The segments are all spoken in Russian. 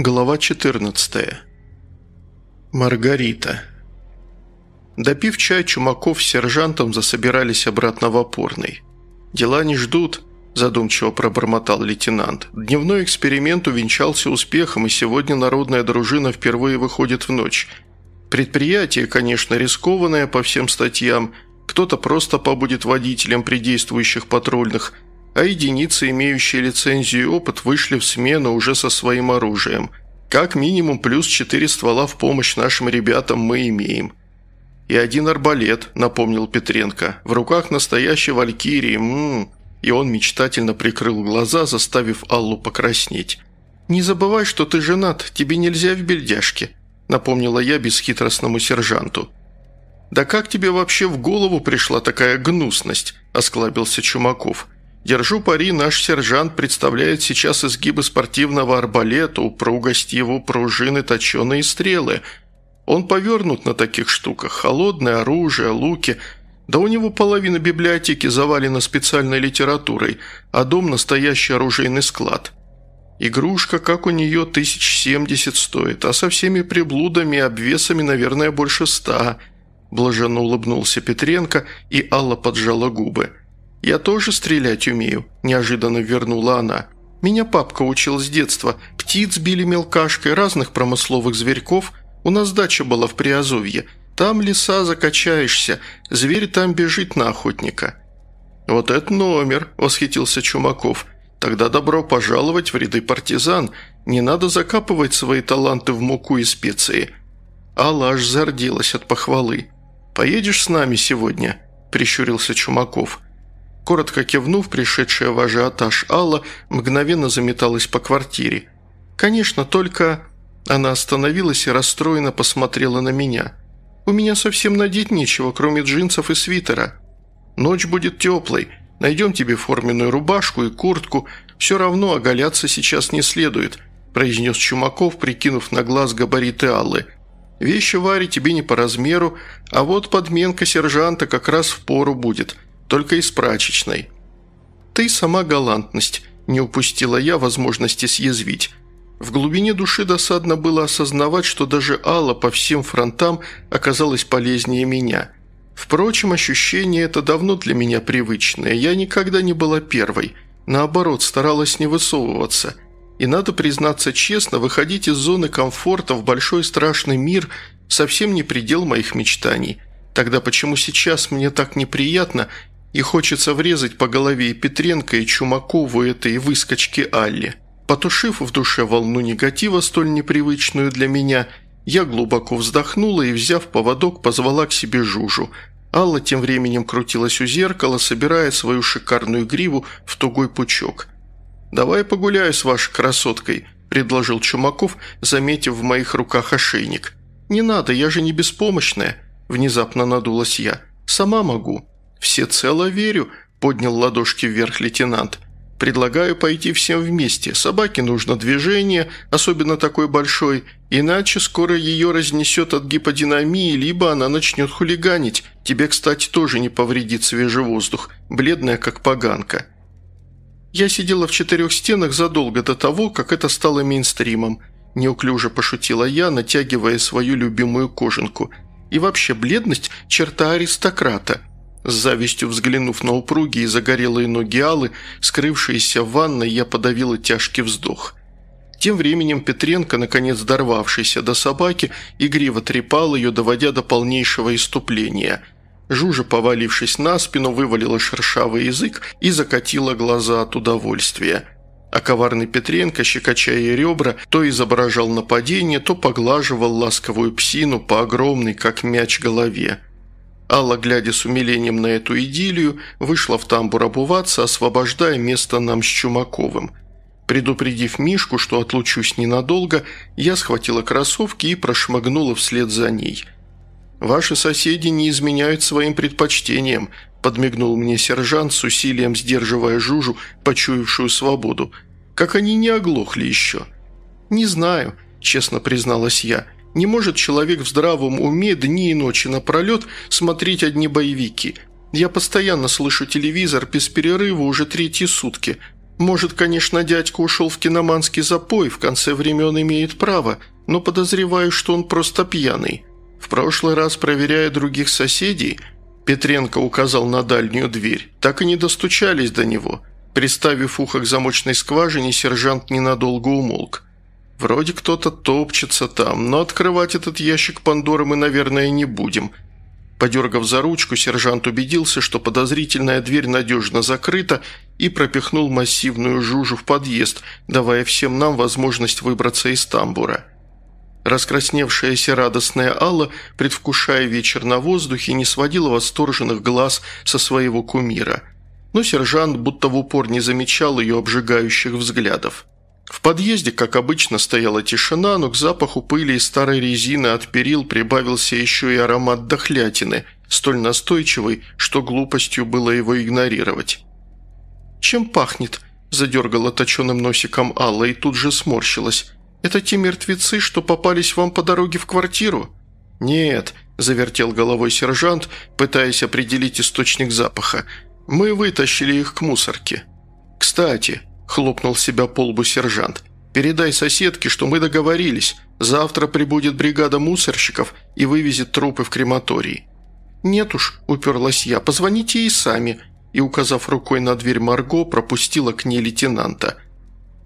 Глава 14. Маргарита. Допив чай, Чумаков с сержантом засобирались обратно в опорный. «Дела не ждут», – задумчиво пробормотал лейтенант. «Дневной эксперимент увенчался успехом, и сегодня народная дружина впервые выходит в ночь. Предприятие, конечно, рискованное по всем статьям, кто-то просто побудет водителем при действующих патрульных – а единицы, имеющие лицензию и опыт, вышли в смену уже со своим оружием. Как минимум плюс четыре ствола в помощь нашим ребятам мы имеем. «И один арбалет», – напомнил Петренко. «В руках настоящей валькирии, ммм». И он мечтательно прикрыл глаза, заставив Аллу покраснеть. «Не забывай, что ты женат, тебе нельзя в бельдяшке», – напомнила я бесхитростному сержанту. «Да как тебе вообще в голову пришла такая гнусность?» – осклабился Чумаков. Держу пари, наш сержант представляет сейчас изгибы спортивного арбалета, упругость его пружины, точеные стрелы. Он повернут на таких штуках, холодное оружие, луки. Да у него половина библиотеки завалена специальной литературой, а дом – настоящий оружейный склад. Игрушка, как у нее, тысяч семьдесят стоит, а со всеми приблудами и обвесами, наверное, больше ста. Блаженно улыбнулся Петренко, и Алла поджала губы – «Я тоже стрелять умею», – неожиданно вернула она. «Меня папка учил с детства. Птиц били мелкашкой, разных промысловых зверьков. У нас дача была в Приазовье. Там леса закачаешься, зверь там бежит на охотника». «Вот это номер», – восхитился Чумаков. «Тогда добро пожаловать в ряды партизан. Не надо закапывать свои таланты в муку и специи». Алла аж зарделась от похвалы. «Поедешь с нами сегодня?» – прищурился Чумаков. Коротко кивнув, пришедшая в ажиотаж Алла мгновенно заметалась по квартире. «Конечно, только...» Она остановилась и расстроенно посмотрела на меня. «У меня совсем надеть нечего, кроме джинсов и свитера. Ночь будет теплой. Найдем тебе форменную рубашку и куртку. Все равно оголяться сейчас не следует», произнес Чумаков, прикинув на глаз габариты Аллы. «Вещи Варе тебе не по размеру, а вот подменка сержанта как раз в пору будет» только из прачечной. Ты сама галантность, не упустила я возможности съязвить. В глубине души досадно было осознавать, что даже Алла по всем фронтам оказалась полезнее меня. Впрочем, ощущение это давно для меня привычное. Я никогда не была первой. Наоборот, старалась не высовываться. И надо признаться честно, выходить из зоны комфорта в большой страшный мир совсем не предел моих мечтаний. Тогда почему сейчас мне так неприятно и хочется врезать по голове и Петренко, и Чумакову этой выскочке Алле. Потушив в душе волну негатива, столь непривычную для меня, я глубоко вздохнула и, взяв поводок, позвала к себе Жужу. Алла тем временем крутилась у зеркала, собирая свою шикарную гриву в тугой пучок. «Давай погуляю с вашей красоткой», – предложил Чумаков, заметив в моих руках ошейник. «Не надо, я же не беспомощная», – внезапно надулась я. «Сама могу». «Всецело верю», – поднял ладошки вверх лейтенант. «Предлагаю пойти всем вместе. Собаке нужно движение, особенно такой большой, иначе скоро ее разнесет от гиподинамии, либо она начнет хулиганить. Тебе, кстати, тоже не повредит свежий воздух, бледная как поганка». «Я сидела в четырех стенах задолго до того, как это стало мейнстримом», – неуклюже пошутила я, натягивая свою любимую кожанку. «И вообще, бледность – черта аристократа». С завистью взглянув на упругие и загорелые ноги Аллы, скрывшиеся в ванной, я подавила тяжкий вздох. Тем временем Петренко, наконец дорвавшийся до собаки, игриво трепал ее, доводя до полнейшего иступления. Жужа, повалившись на спину, вывалила шершавый язык и закатила глаза от удовольствия. А коварный Петренко, щекоча ей ребра, то изображал нападение, то поглаживал ласковую псину по огромной, как мяч, голове. Алла, глядя с умилением на эту идиллию, вышла в тамбур обуваться, освобождая место нам с Чумаковым. Предупредив Мишку, что отлучусь ненадолго, я схватила кроссовки и прошмыгнула вслед за ней. «Ваши соседи не изменяют своим предпочтениям», – подмигнул мне сержант с усилием сдерживая Жужу, почуявшую свободу. «Как они не оглохли еще?» «Не знаю», – честно призналась я – не может человек в здравом уме дни и ночи напролет смотреть одни боевики. Я постоянно слышу телевизор без перерыва уже третьи сутки. Может, конечно, дядька ушел в киноманский запой, в конце времен имеет право, но подозреваю, что он просто пьяный. В прошлый раз, проверяя других соседей, Петренко указал на дальнюю дверь, так и не достучались до него. Приставив ухо к замочной скважине, сержант ненадолго умолк. Вроде кто-то топчется там, но открывать этот ящик Пандоры мы, наверное, не будем – Подергав за ручку, сержант убедился, что подозрительная дверь надежно закрыта и пропихнул массивную жужу в подъезд, давая всем нам возможность выбраться из тамбура. Раскрасневшаяся радостная Алла, предвкушая вечер на воздухе, не сводила восторженных глаз со своего кумира. Но сержант будто в упор не замечал ее обжигающих взглядов. В подъезде, как обычно, стояла тишина, но к запаху пыли и старой резины от перил прибавился еще и аромат дохлятины, столь настойчивый, что глупостью было его игнорировать. «Чем пахнет?» – задергала точеным носиком Алла и тут же сморщилась. «Это те мертвецы, что попались вам по дороге в квартиру?» «Нет», – завертел головой сержант, пытаясь определить источник запаха. «Мы вытащили их к мусорке». «Кстати», хлопнул себя по лбу сержант. «Передай соседке, что мы договорились. Завтра прибудет бригада мусорщиков и вывезет трупы в крематорий». «Нет уж», – уперлась я, – «позвоните ей сами», и, указав рукой на дверь Марго, пропустила к ней лейтенанта.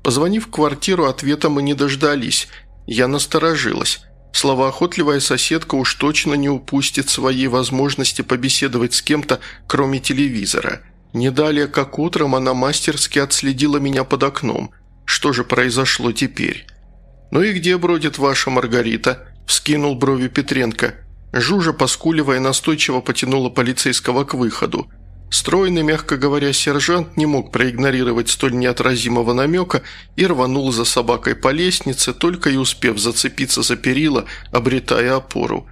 Позвонив в квартиру, ответа мы не дождались. Я насторожилась. Словоохотливая соседка уж точно не упустит своей возможности побеседовать с кем-то, кроме телевизора – не далее, как утром, она мастерски отследила меня под окном. Что же произошло теперь? «Ну и где бродит ваша Маргарита?» – вскинул брови Петренко. Жужа, поскуливая, настойчиво потянула полицейского к выходу. Стройный, мягко говоря, сержант не мог проигнорировать столь неотразимого намека и рванул за собакой по лестнице, только и успев зацепиться за перила, обретая опору.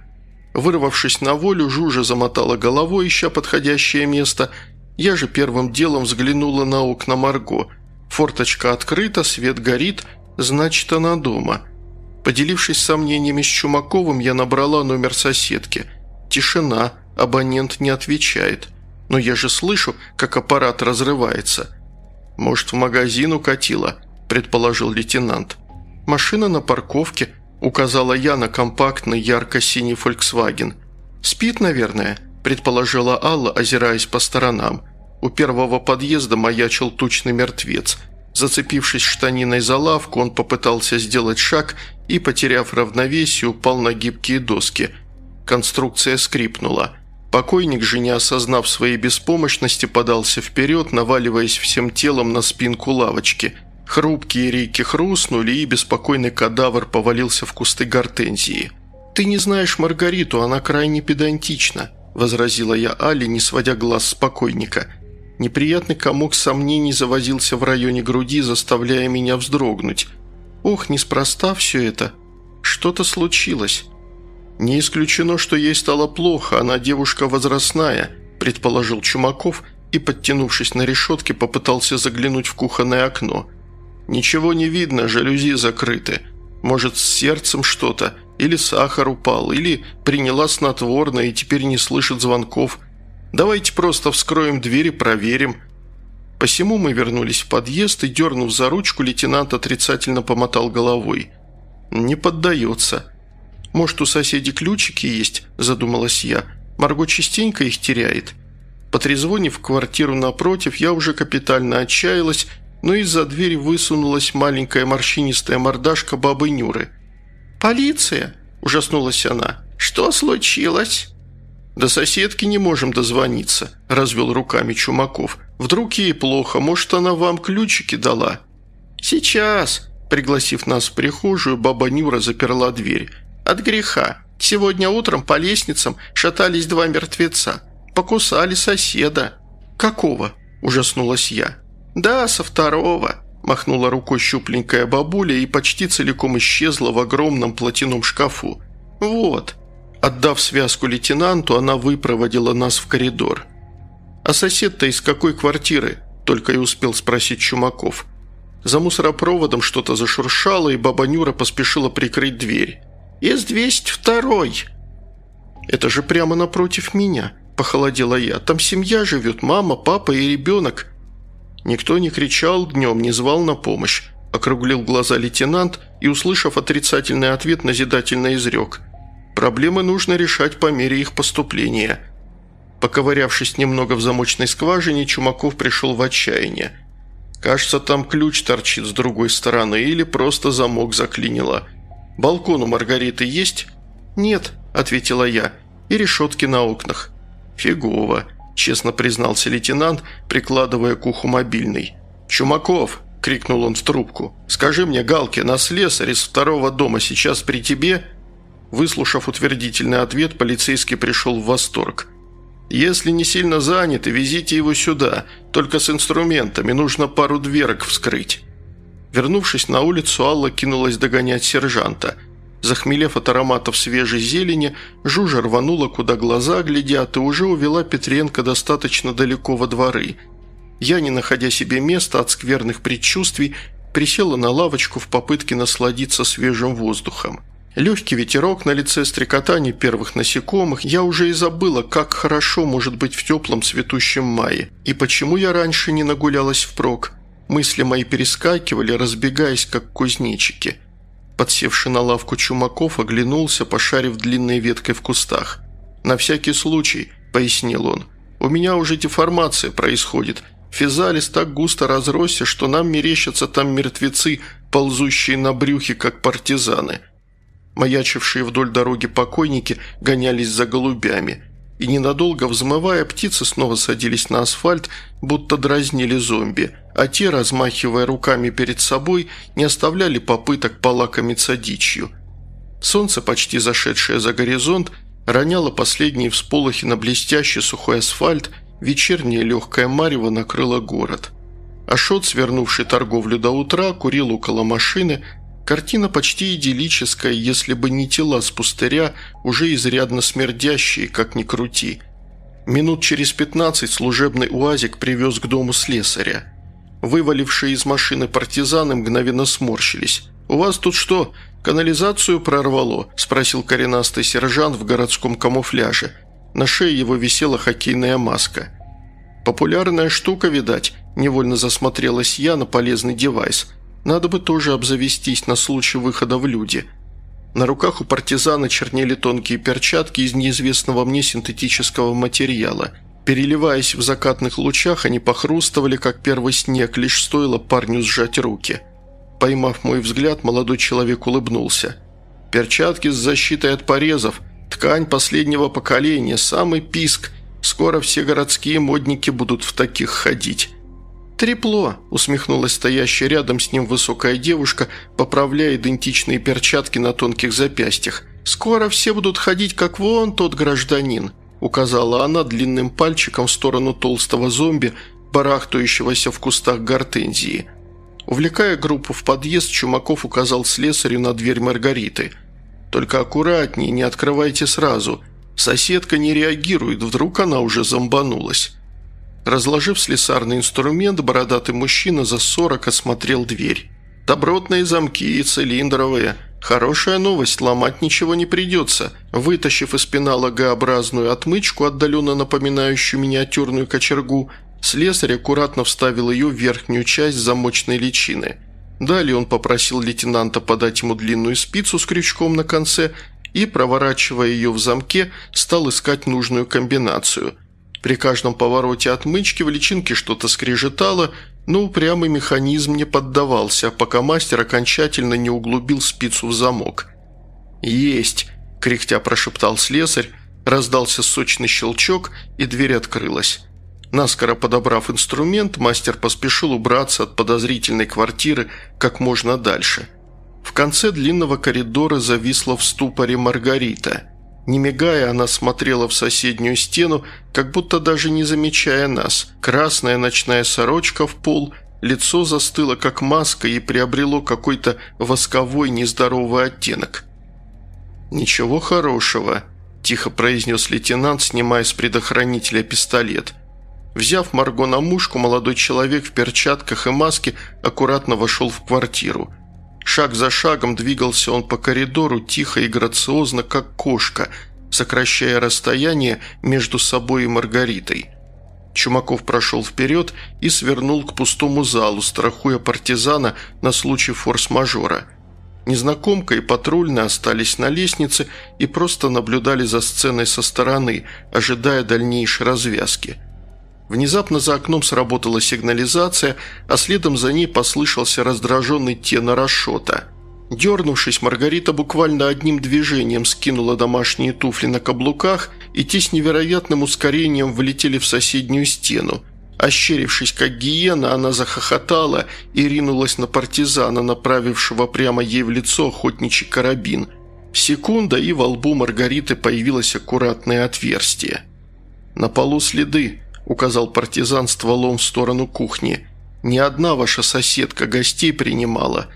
Вырвавшись на волю, Жужа замотала головой, ища подходящее место – я же первым делом взглянула на окна Марго. Форточка открыта, свет горит, значит, она дома. Поделившись сомнениями с Чумаковым, я набрала номер соседки. Тишина, абонент не отвечает. Но я же слышу, как аппарат разрывается. «Может, в магазин укатила?» – предположил лейтенант. «Машина на парковке», – указала я на компактный ярко-синий «Фольксваген». «Спит, наверное», – предположила Алла, озираясь по сторонам. У первого подъезда маячил тучный мертвец. Зацепившись штаниной за лавку, он попытался сделать шаг и, потеряв равновесие, упал на гибкие доски. Конструкция скрипнула. Покойник же, не осознав своей беспомощности, подался вперед, наваливаясь всем телом на спинку лавочки. Хрупкие рейки хрустнули, и беспокойный кадавр повалился в кусты гортензии. «Ты не знаешь Маргариту, она крайне педантична», – возразила я Али, не сводя глаз с покойника – Неприятный комок сомнений завозился в районе груди, заставляя меня вздрогнуть. Ох, неспроста все это. Что-то случилось. Не исключено, что ей стало плохо, она девушка возрастная, предположил Чумаков и, подтянувшись на решетке, попытался заглянуть в кухонное окно. Ничего не видно, жалюзи закрыты. Может, с сердцем что-то, или сахар упал, или приняла снотворное и теперь не слышит звонков – Давайте просто вскроем дверь и проверим». Посему мы вернулись в подъезд и, дернув за ручку, лейтенант отрицательно помотал головой. «Не поддается». «Может, у соседей ключики есть?» – задумалась я. «Марго частенько их теряет». Потрезвонив в квартиру напротив, я уже капитально отчаялась, но из-за двери высунулась маленькая морщинистая мордашка бабы Нюры. «Полиция!» – ужаснулась она. «Что случилось?» «До соседки не можем дозвониться», – развел руками Чумаков. «Вдруг ей плохо, может, она вам ключики дала?» «Сейчас», – пригласив нас в прихожую, баба Нюра заперла дверь. «От греха. Сегодня утром по лестницам шатались два мертвеца. Покусали соседа». «Какого?» – ужаснулась я. «Да, со второго», – махнула рукой щупленькая бабуля и почти целиком исчезла в огромном платяном шкафу. «Вот». Отдав связку лейтенанту, она выпроводила нас в коридор. «А сосед-то из какой квартиры?» – только и успел спросить Чумаков. За мусоропроводом что-то зашуршало, и баба Нюра поспешила прикрыть дверь. «Из 202-й!» «Это же прямо напротив меня», – похолодела я. «Там семья живет, мама, папа и ребенок». Никто не кричал днем, не звал на помощь. Округлил глаза лейтенант и, услышав отрицательный ответ, назидательно изрек. «Проблемы нужно решать по мере их поступления». Поковырявшись немного в замочной скважине, Чумаков пришел в отчаяние. Кажется, там ключ торчит с другой стороны или просто замок заклинило. «Балкон у Маргариты есть?» «Нет», – ответила я, – «и решетки на окнах». «Фигово», – честно признался лейтенант, прикладывая к уху мобильный. «Чумаков!» – крикнул он в трубку. «Скажи мне, Галки, на слесарь из второго дома сейчас при тебе?» Выслушав утвердительный ответ, полицейский пришел в восторг. «Если не сильно заняты, везите его сюда. Только с инструментами, нужно пару дверок вскрыть». Вернувшись на улицу, Алла кинулась догонять сержанта – Захмелев от ароматов свежей зелени, Жужа рванула, куда глаза глядят, и уже увела Петренко достаточно далеко во дворы. Я, не находя себе места от скверных предчувствий, присела на лавочку в попытке насладиться свежим воздухом. Легкий ветерок на лице стрекотания первых насекомых, я уже и забыла, как хорошо может быть в теплом цветущем мае, и почему я раньше не нагулялась впрок. Мысли мои перескакивали, разбегаясь, как кузнечики – Подсевший на лавку Чумаков оглянулся, пошарив длинной веткой в кустах. «На всякий случай», – пояснил он, – «у меня уже деформация происходит. Физалис так густо разросся, что нам мерещатся там мертвецы, ползущие на брюхе, как партизаны». Маячившие вдоль дороги покойники гонялись за голубями. И ненадолго взмывая, птицы снова садились на асфальт, будто дразнили зомби – а те, размахивая руками перед собой, не оставляли попыток полакомиться дичью. Солнце, почти зашедшее за горизонт, роняло последние всполохи на блестящий сухой асфальт, вечернее легкое марево накрыло город. Ашот, свернувший торговлю до утра, курил около машины, картина почти идиллическая, если бы не тела с пустыря, уже изрядно смердящие, как ни крути. Минут через пятнадцать служебный уазик привез к дому слесаря. Вывалившие из машины партизаны мгновенно сморщились. «У вас тут что, канализацию прорвало?» – спросил коренастый сержант в городском камуфляже. На шее его висела хоккейная маска. «Популярная штука, видать», – невольно засмотрелась я на полезный девайс. «Надо бы тоже обзавестись на случай выхода в люди». На руках у партизана чернели тонкие перчатки из неизвестного мне синтетического материала – Переливаясь в закатных лучах, они похрустывали, как первый снег, лишь стоило парню сжать руки. Поймав мой взгляд, молодой человек улыбнулся. «Перчатки с защитой от порезов, ткань последнего поколения, самый писк. Скоро все городские модники будут в таких ходить». «Трепло», – усмехнулась стоящая рядом с ним высокая девушка, поправляя идентичные перчатки на тонких запястьях. «Скоро все будут ходить, как вон тот гражданин» указала она длинным пальчиком в сторону толстого зомби, барахтающегося в кустах гортензии. Увлекая группу в подъезд, Чумаков указал слесарю на дверь Маргариты. «Только аккуратнее, не открывайте сразу. Соседка не реагирует, вдруг она уже зомбанулась». Разложив слесарный инструмент, бородатый мужчина за сорок осмотрел дверь. «Добротные замки, цилиндровые», Хорошая новость, ломать ничего не придется. Вытащив из пенала Г-образную отмычку, отдаленно напоминающую миниатюрную кочергу, слесарь аккуратно вставил ее в верхнюю часть замочной личины. Далее он попросил лейтенанта подать ему длинную спицу с крючком на конце и, проворачивая ее в замке, стал искать нужную комбинацию. При каждом повороте отмычки в личинке что-то скрежетало, но упрямый механизм не поддавался, пока мастер окончательно не углубил спицу в замок. «Есть!» – кряхтя прошептал слесарь, раздался сочный щелчок, и дверь открылась. Наскоро подобрав инструмент, мастер поспешил убраться от подозрительной квартиры как можно дальше. В конце длинного коридора зависла в ступоре Маргарита. Не мигая, она смотрела в соседнюю стену, как будто даже не замечая нас. Красная ночная сорочка в пол, лицо застыло как маска и приобрело какой-то восковой нездоровый оттенок. «Ничего хорошего», – тихо произнес лейтенант, снимая с предохранителя пистолет. Взяв Марго на мушку, молодой человек в перчатках и маске аккуратно вошел в квартиру – Шаг за шагом двигался он по коридору тихо и грациозно, как кошка, сокращая расстояние между собой и Маргаритой. Чумаков прошел вперед и свернул к пустому залу, страхуя партизана на случай форс-мажора. Незнакомка и патрульные остались на лестнице и просто наблюдали за сценой со стороны, ожидая дальнейшей развязки. Внезапно за окном сработала сигнализация, а следом за ней послышался раздраженный тенор Ашота. Дернувшись, Маргарита буквально одним движением скинула домашние туфли на каблуках, и те с невероятным ускорением влетели в соседнюю стену. Ощерившись, как гиена, она захохотала и ринулась на партизана, направившего прямо ей в лицо охотничий карабин. Секунда, и во лбу Маргариты появилось аккуратное отверстие. «На полу следы», – указал партизан стволом в сторону кухни. «Ни одна ваша соседка гостей принимала».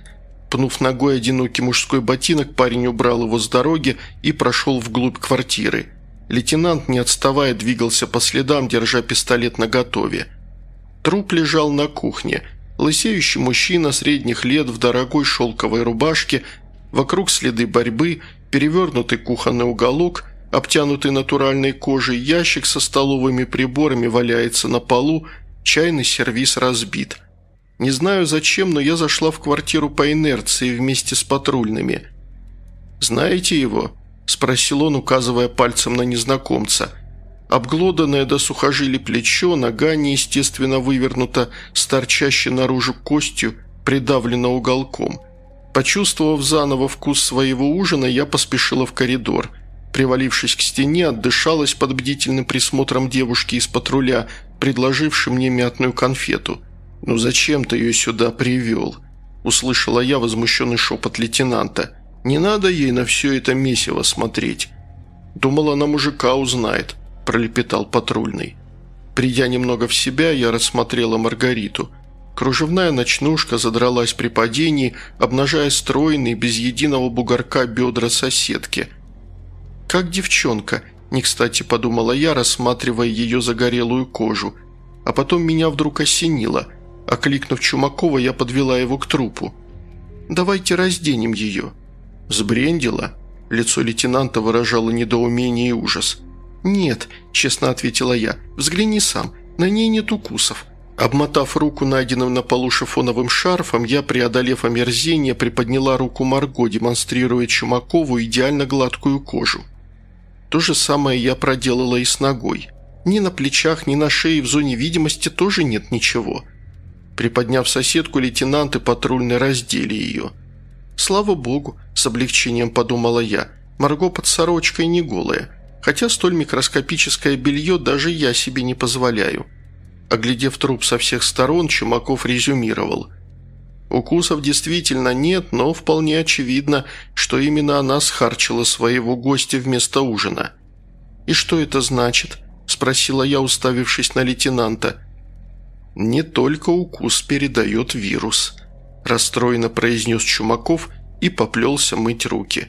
Пнув ногой одинокий мужской ботинок, парень убрал его с дороги и прошел вглубь квартиры. Лейтенант, не отставая, двигался по следам, держа пистолет наготове. Труп лежал на кухне. Лысеющий мужчина средних лет в дорогой шелковой рубашке, вокруг следы борьбы, перевернутый кухонный уголок, обтянутый натуральной кожей, ящик со столовыми приборами валяется на полу, чайный сервиз разбит – не знаю зачем, но я зашла в квартиру по инерции вместе с патрульными. «Знаете его?» – спросил он, указывая пальцем на незнакомца. Обглоданное до сухожилий плечо, нога неестественно вывернута с наружу костью, придавлена уголком. Почувствовав заново вкус своего ужина, я поспешила в коридор. Привалившись к стене, отдышалась под бдительным присмотром девушки из патруля, предложившей мне мятную конфету – «Ну зачем ты ее сюда привел?» – услышала я возмущенный шепот лейтенанта. «Не надо ей на все это месиво смотреть». «Думала, она мужика узнает», – пролепетал патрульный. Придя немного в себя, я рассмотрела Маргариту. Кружевная ночнушка задралась при падении, обнажая стройные, без единого бугорка бедра соседки. «Как девчонка», – не кстати подумала я, рассматривая ее загорелую кожу. А потом меня вдруг осенило. Окликнув Чумакова, я подвела его к трупу. «Давайте разденем ее». «Сбрендила?» Лицо лейтенанта выражало недоумение и ужас. «Нет», – честно ответила я, – «взгляни сам, на ней нет укусов». Обмотав руку найденным на полу шифоновым шарфом, я, преодолев омерзение, приподняла руку Марго, демонстрируя Чумакову идеально гладкую кожу. То же самое я проделала и с ногой. Ни на плечах, ни на шее в зоне видимости тоже нет ничего – Приподняв соседку, лейтенант и патрульный раздели ее. «Слава богу», – с облегчением подумала я, – «Марго под сорочкой не голая, хотя столь микроскопическое белье даже я себе не позволяю». Оглядев труп со всех сторон, Чумаков резюмировал. «Укусов действительно нет, но вполне очевидно, что именно она схарчила своего гостя вместо ужина». «И что это значит?» – спросила я, уставившись на лейтенанта. «Не только укус передает вирус», – расстроенно произнес Чумаков и поплелся мыть руки.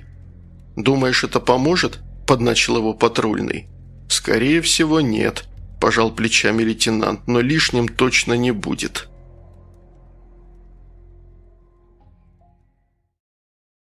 «Думаешь, это поможет?» – подначил его патрульный. «Скорее всего, нет», – пожал плечами лейтенант, – «но лишним точно не будет».